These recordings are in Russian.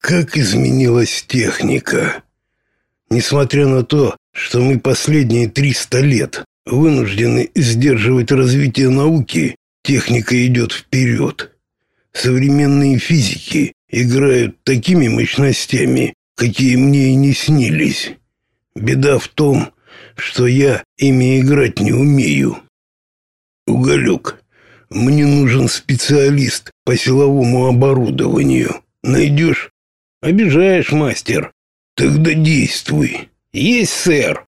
Как изменилась техника. Несмотря на то, что мы последние 300 лет вынуждены сдерживать развитие науки, техника идет вперед. Современные физики играют такими мощностями, какие мне и не снились. Беда в том, что я ими играть не умею. Уголек, мне нужен специалист по силовому оборудованию. Найдешь? Обижаешь, мастер. Тогда действуй. Есть, сэр.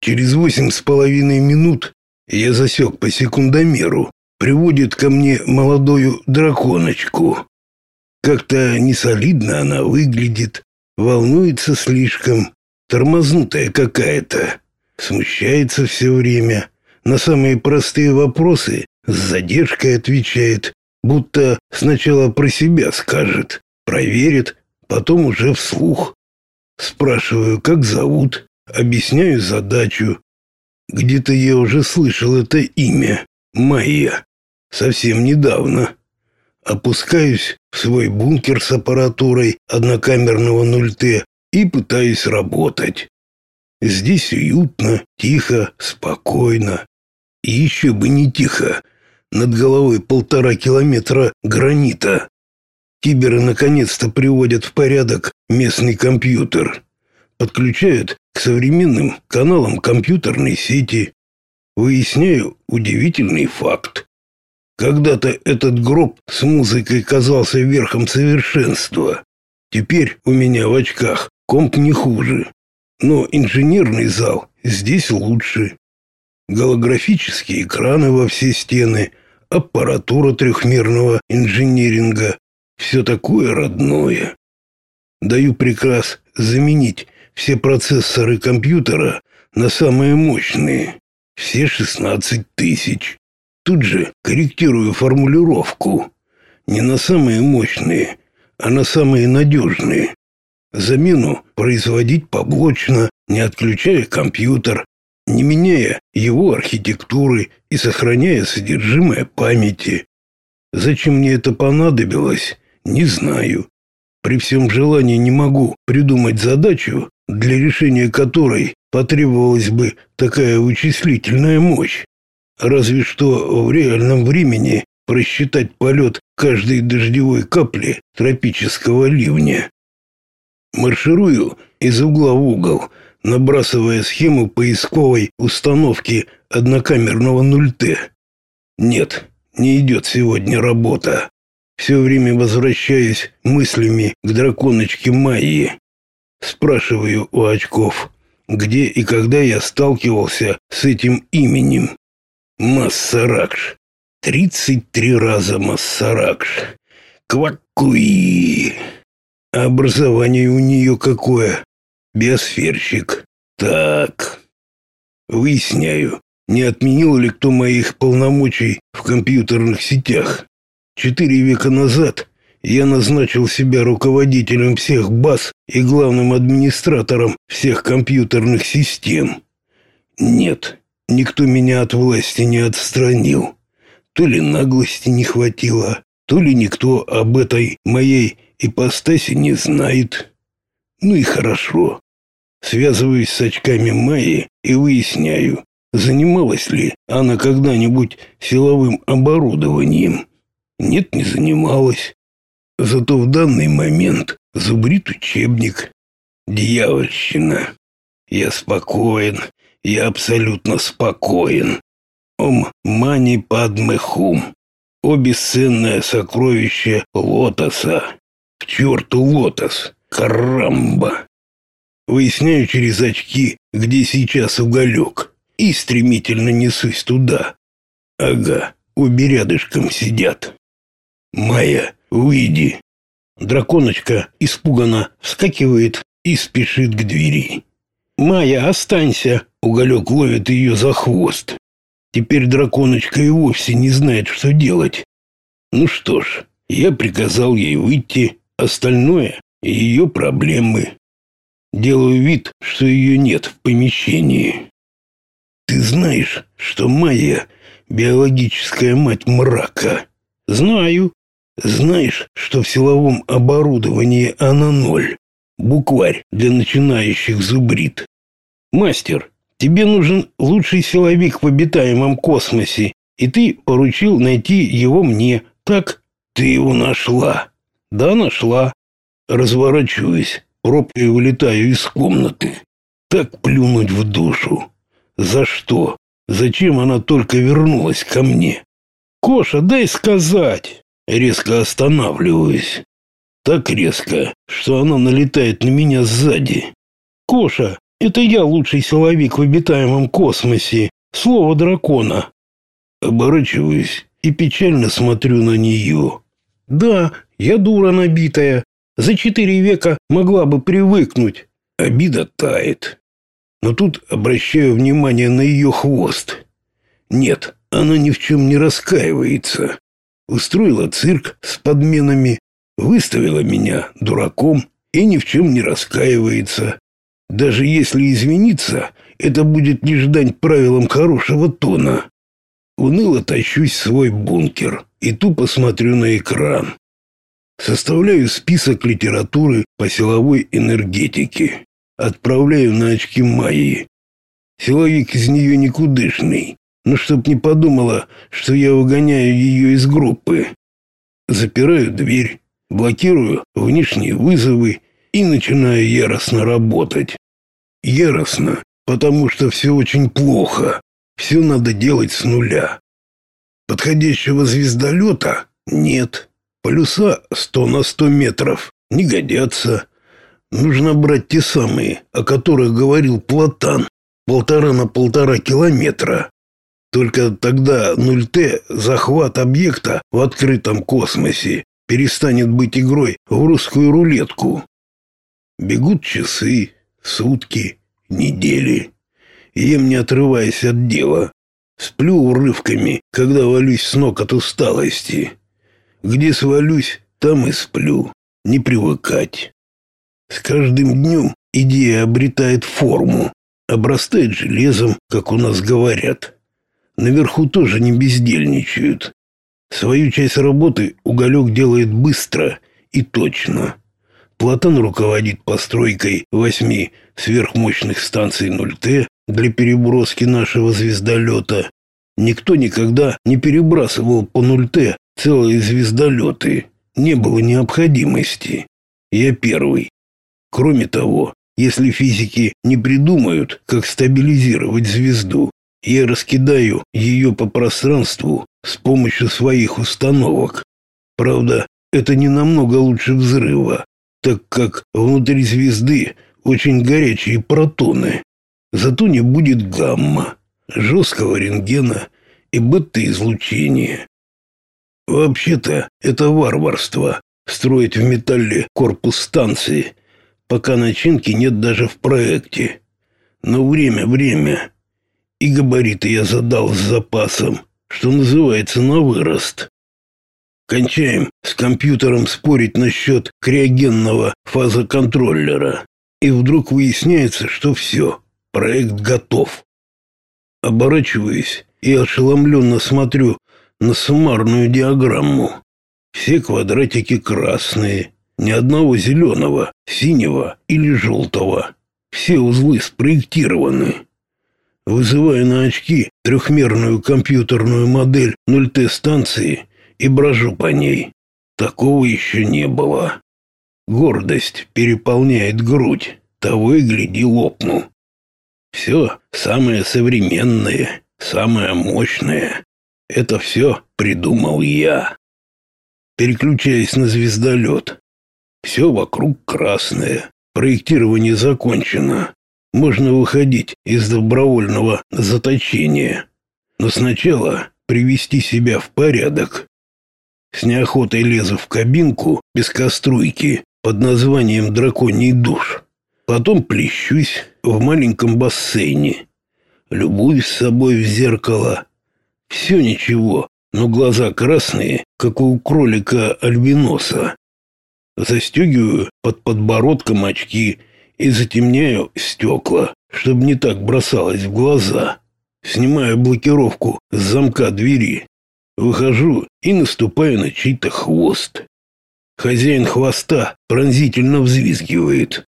Через восемь с половиной минут я засек по секундомеру. Приводит ко мне молодую драконочку. Как-то несолидно она выглядит, волнуется слишком, тормознутая какая-то, смущается все время. На самые простые вопросы с задержкой отвечает, будто сначала про себя скажет, проверит, потом уже вслух. Спрашиваю, как зовут, объясняю задачу. Где-то я уже слышал это имя, Майя, совсем недавно. Опускаюсь в свой бункер с аппаратурой однокамерного 0Т и пытаюсь работать. Здесь уютно, тихо, спокойно. И еще бы не тихо. Над головой полтора километра гранита. Киберы наконец-то приводят в порядок местный компьютер. Подключают к современным каналам компьютерной сети. Выясняю удивительный факт. Когда-то этот гроб с музыкой казался верхом совершенства. Теперь у меня в очках комп не хуже. Но инженерный зал здесь лучше. Голографические экраны во все стены, аппаратура трехмерного инжиниринга, все такое родное. Даю приказ заменить все процессоры компьютера на самые мощные, все 16 тысяч. Тут же корректирую формулировку. Не на самые мощные, а на самые надежные. Замену производить поблочно, не отключая компьютер, не меняя его архитектуры и сохраняя содержимое памяти. Зачем мне это понадобилось, не знаю. При всем желании не могу придумать задачу, для решения которой потребовалась бы такая вычислительная мощь. Разве что в реальном времени просчитать полет каждой дождевой капли тропического ливня. Марширую из угла в угол, набрасывая схему поисковой установки однокамерного 0Т. Нет, не идет сегодня работа. Все время возвращаюсь мыслями к драконочке Майи. Спрашиваю у очков, где и когда я сталкивался с этим именем. Массаракш. Тридцать три раза Массаракш. Квакуи. Образование у нее какое? Биосферщик. Так. Выясняю, не отменил ли кто моих полномочий в компьютерных сетях. Четыре века назад я назначил себя руководителем всех баз и главным администратором всех компьютерных систем. Нет, никто меня от власти не отстранил. То ли наглости не хватило, то ли никто об этой моей ипостаси не знает. Ну и хорошо. Связываюсь с очками Майи и выясняю, занималась ли она когда-нибудь силовым оборудованием. Нет, не занималась. Зато в данный момент зубрит учебник. Дьявольщина. Я спокоен. Я абсолютно спокоен. Ом мани падме хум. О бесценное сокровище лотоса. К черту лотос. Карамба. Выясняю через очки, где сейчас уголек, и стремительно несусь туда. Ага, обе рядышком сидят. Майя, выйди. Драконочка испуганно вскакивает и спешит к двери. Майя, останься. Уголек ловит ее за хвост. Теперь драконочка и вовсе не знает, что делать. Ну что ж, я приказал ей выйти, остальное ее проблемы. Делаю вид, что ее нет в помещении. Ты знаешь, что Майя биологическая мать мрака? Знаю. Знаешь, что в силовом оборудовании она ноль? Букварь для начинающих зубрит. Мастер, тебе нужен лучший силовик в обитаемом космосе, и ты поручил найти его мне, так? Ты его нашла? Да, нашла. Разворачиваюсь, пробкой вылетаю из комнаты. Так плюнуть в душу. За что? Зачем она только вернулась ко мне? Коша, дай сказать. Резко останавливаюсь. Так резко, что она налетает на меня сзади. Коша, это я лучший силовик в обитаемом космосе. Слово дракона. Оборачиваюсь и печально смотрю на нее. Да, я дура набитая. За четыре века могла бы привыкнуть. Обида тает. Но тут обращаю внимание на ее хвост. Нет, она ни в чем не раскаивается устроила цирк с подменами, выставила меня дураком и ни в чем не раскаивается. Даже если извиниться, это будет лишь дань правилам хорошего тона. Уныло тащусь в свой бункер и тупо смотрю на экран. Составляю список литературы по силовой энергетике. Отправляю на очки Майи. Силовик из нее никудышный но чтоб не подумала, что я выгоняю ее из группы. Запираю дверь, блокирую внешние вызовы и начинаю яростно работать. Яростно, потому что все очень плохо. Все надо делать с нуля. Подходящего звездолета нет. Полюса 100 на 100 метров не годятся. Нужно брать те самые, о которых говорил Платан, полтора на полтора километра. Только тогда 0Т захват объекта в открытом космосе перестанет быть игрой в русскую рулетку. Бегут часы, сутки, недели. Ем не отрываясь от дела. Сплю урывками, когда валюсь с ног от усталости. Где свалюсь, там и сплю. Не привыкать. С каждым днем идея обретает форму, обрастает железом, как у нас говорят. Наверху тоже не бездельничают. Свою часть работы Уголек делает быстро и точно. Платон руководит постройкой восьми сверхмощных станций 0Т для переброски нашего звездолета. Никто никогда не перебрасывал по 0Т целые звездолеты. Не было необходимости. Я первый. Кроме того, если физики не придумают, как стабилизировать звезду, я раскидаю ее по пространству с помощью своих установок. Правда, это не намного лучше взрыва, так как внутри звезды очень горячие протоны. Зато не будет гамма, жесткого рентгена и бета-излучения. Вообще-то это варварство строить в металле корпус станции, пока начинки нет даже в проекте. Но время, время. И габариты я задал с запасом, что называется, на вырост. Кончаем с компьютером спорить насчет криогенного фазоконтроллера. И вдруг выясняется, что все, проект готов. Оборачиваюсь и ошеломленно смотрю на суммарную диаграмму. Все квадратики красные, ни одного зеленого, синего или желтого. Все узлы спроектированы вызывая на очки трехмерную компьютерную модель 0Т станции и брожу по ней. Такого еще не было. Гордость переполняет грудь, того и гляди лопну. Все самое современное, самое мощное. Это все придумал я. Переключаясь на звездолет. Все вокруг красное. Проектирование закончено можно выходить из добровольного заточения. Но сначала привести себя в порядок. С неохотой лезу в кабинку без коструйки под названием «Драконий душ». Потом плещусь в маленьком бассейне. Любуюсь собой в зеркало. Все ничего, но глаза красные, как у кролика альбиноса. Застегиваю под подбородком очки и затемняю стекла, чтобы не так бросалось в глаза. Снимаю блокировку с замка двери. Выхожу и наступаю на чей-то хвост. Хозяин хвоста пронзительно взвизгивает.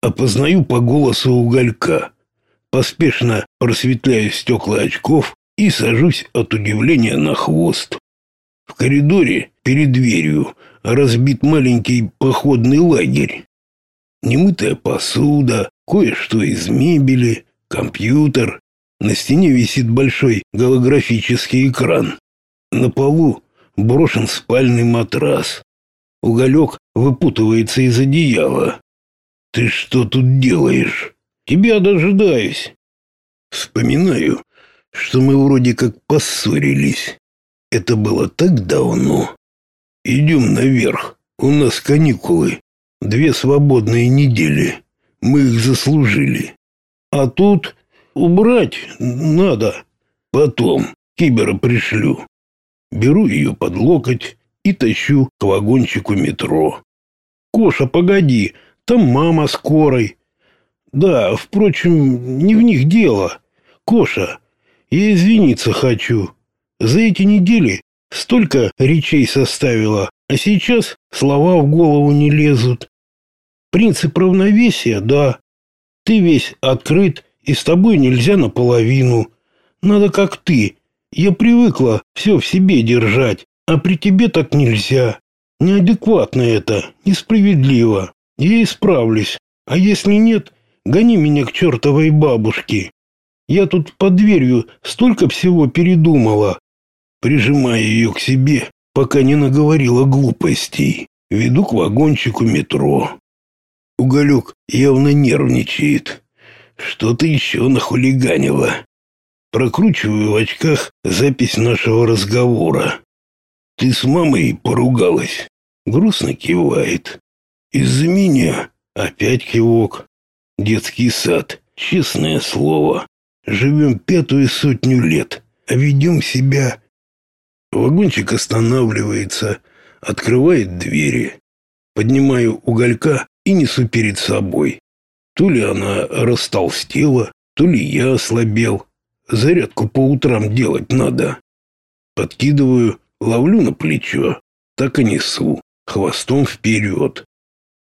Опознаю по голосу уголька. Поспешно просветляю стекла очков и сажусь от удивления на хвост. В коридоре перед дверью разбит маленький походный лагерь. Немытая посуда, кое-что из мебели, компьютер. На стене висит большой голографический экран. На полу брошен спальный матрас. Уголек выпутывается из одеяла. «Ты что тут делаешь?» «Тебя дожидаюсь». Вспоминаю, что мы вроде как поссорились. Это было так давно. Идем наверх. У нас каникулы. Две свободные недели. Мы их заслужили. А тут убрать надо. Потом кибера пришлю. Беру ее под локоть и тащу к вагончику метро. Коша, погоди, там мама скорой. Да, впрочем, не в них дело. Коша, я извиниться хочу. За эти недели столько речей составила, а сейчас слова в голову не лезут. Принцип равновесия, да. Ты весь открыт, и с тобой нельзя наполовину. Надо как ты. Я привыкла все в себе держать, а при тебе так нельзя. Неадекватно это, несправедливо. Я исправлюсь. А если нет, гони меня к чертовой бабушке. Я тут под дверью столько всего передумала. Прижимая ее к себе, пока не наговорила глупостей. Веду к вагончику метро. Уголек явно нервничает. Что-то еще нахулиганило. Прокручиваю в очках запись нашего разговора. Ты с мамой поругалась. Грустно кивает. Из-за меня опять кивок. Детский сад. Честное слово. Живем пятую сотню лет, а ведем себя... Вагончик останавливается, открывает двери. Поднимаю уголька и несу перед собой. То ли она растолстела, то ли я ослабел. Зарядку по утрам делать надо. Подкидываю, Ловлю на плечо, так и несу, хвостом вперед.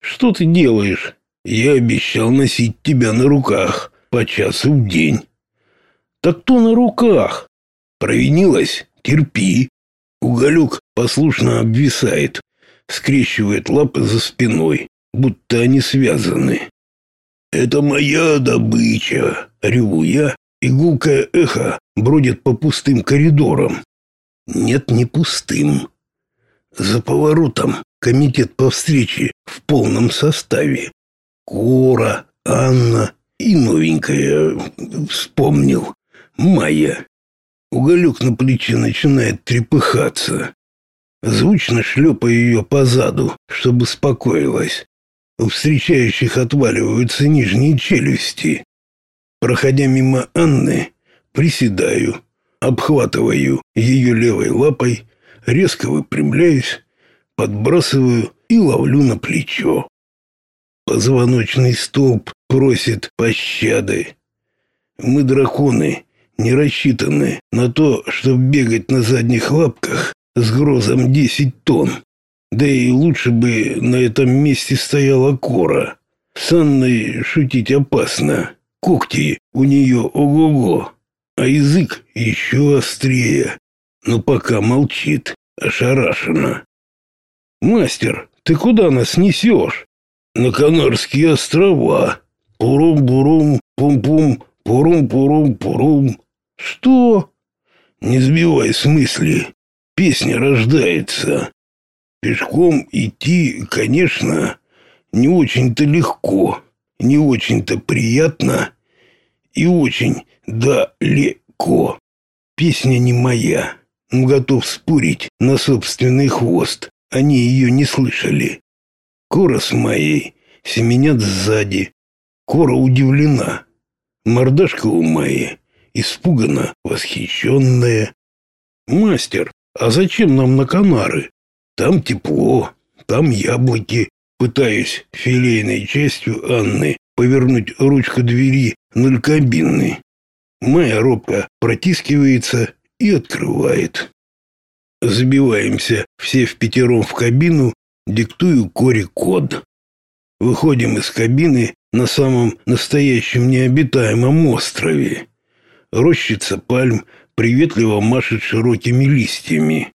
Что ты делаешь? Я обещал носить тебя на руках по часу в день. Так то на руках. Провинилась? Терпи. Уголек послушно обвисает, скрещивает лапы за спиной, будто они связаны. «Это моя добыча!» — реву я, и гулкое эхо бродит по пустым коридорам. Нет, не пустым. За поворотом комитет по встрече в полном составе. Кора, Анна и новенькая, вспомнил, Майя. Уголек на плече начинает трепыхаться. Звучно шлепая ее по заду, чтобы успокоилась. У встречающих отваливаются нижние челюсти. Проходя мимо Анны, приседаю обхватываю ее левой лапой, резко выпрямляюсь, подбрасываю и ловлю на плечо. Позвоночный столб просит пощады. Мы драконы, не рассчитаны на то, чтобы бегать на задних лапках с грозом 10 тонн. Да и лучше бы на этом месте стояла кора. С Анной шутить опасно. Когти у нее ого-го а язык еще острее. Но пока молчит, ошарашенно. «Мастер, ты куда нас несешь?» «На Канарские острова. Пурум-бурум, пум-пум, пурум-пурум-пурум». «Что?» «Не сбивай с мысли. Песня рождается. Пешком идти, конечно, не очень-то легко, не очень-то приятно» и очень далеко. Песня не моя, но готов спорить на собственный хвост. Они ее не слышали. Кора с моей семенят сзади. Кора удивлена. Мордашка у моей испуганно восхищенная. «Мастер, а зачем нам на Канары? Там тепло, там яблоки». Пытаюсь филейной частью Анны повернуть ручку двери нулькабинной. Моя робко протискивается и открывает. Забиваемся все в пятером в кабину, диктую Коре код. Выходим из кабины на самом настоящем необитаемом острове. Рощица пальм приветливо машет широкими листьями.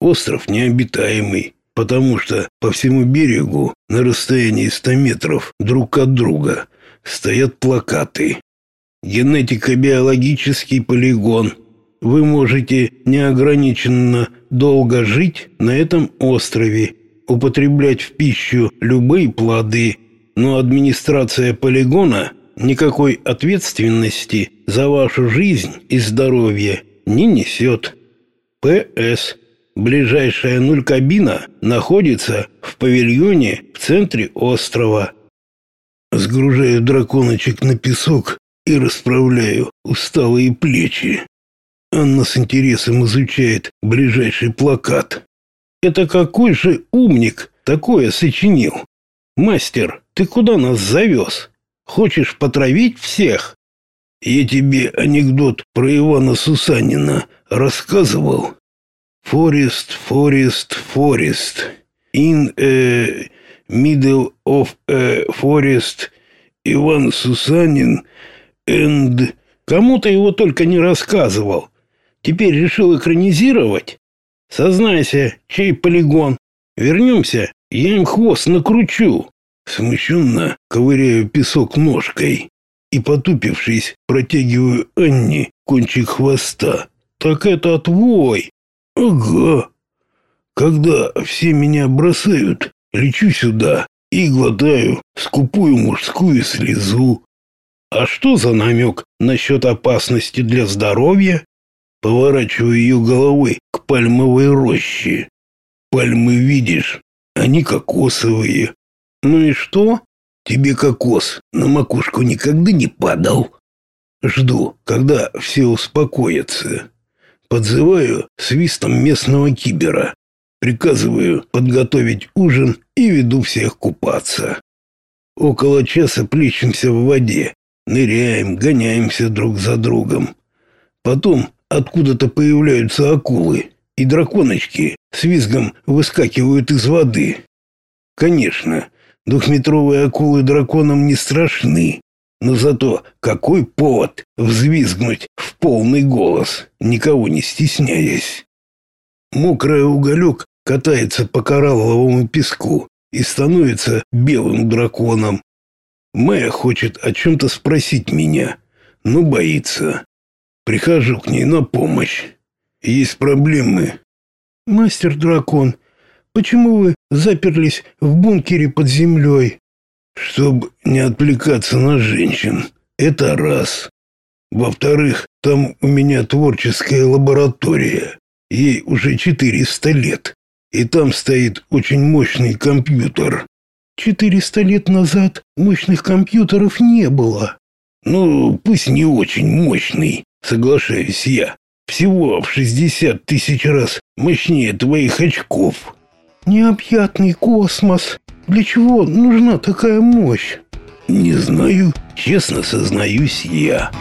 Остров необитаемый, потому что по всему берегу на расстоянии 100 метров друг от друга стоят плакаты. Генетико-биологический полигон. Вы можете неограниченно долго жить на этом острове, употреблять в пищу любые плоды, но администрация полигона никакой ответственности за вашу жизнь и здоровье не несет. П.С. Ближайшая нуль-кабина находится в павильоне в центре острова. Сгружаю драконочек на песок и расправляю усталые плечи. Анна с интересом изучает ближайший плакат. Это какой же умник такое сочинил? Мастер, ты куда нас завез? Хочешь потравить всех? Я тебе анекдот про Ивана Сусанина рассказывал. Forest, forest, forest. In a middle of a forest Иван Сусанин and... Кому-то его только не рассказывал. Теперь решил экранизировать? Сознайся, чей полигон. Вернемся, я им хвост накручу. Смущенно ковыряю песок ножкой и, потупившись, протягиваю Анне кончик хвоста. Так это твой. Ага. Когда все меня бросают, лечу сюда и глотаю скупую мужскую слезу. А что за намек насчет опасности для здоровья? Поворачиваю ее головой к пальмовой роще. Пальмы видишь, они кокосовые. Ну и что? Тебе кокос на макушку никогда не падал. Жду, когда все успокоятся. Подзываю свистом местного кибера. Приказываю подготовить ужин и веду всех купаться. Около часа плещемся в воде, ныряем, гоняемся друг за другом. Потом откуда-то появляются акулы, и драконочки с визгом выскакивают из воды. Конечно, двухметровые акулы драконам не страшны, но зато какой повод взвизгнуть в полный голос, никого не стесняясь. Мокрый уголек катается по коралловому песку и становится белым драконом. Майя хочет о чем-то спросить меня, но боится. Прихожу к ней на помощь. Есть проблемы. Мастер-дракон, почему вы заперлись в бункере под землей? Чтобы не отвлекаться на женщин. Это раз. Во-вторых, там у меня творческая лаборатория. Ей уже 400 лет. И там стоит очень мощный компьютер. 400 лет назад мощных компьютеров не было. Ну, пусть не очень мощный, соглашаюсь я. Всего в 60 тысяч раз мощнее твоих очков. Необъятный космос. Для чего нужна такая мощь? Не знаю, честно сознаюсь я.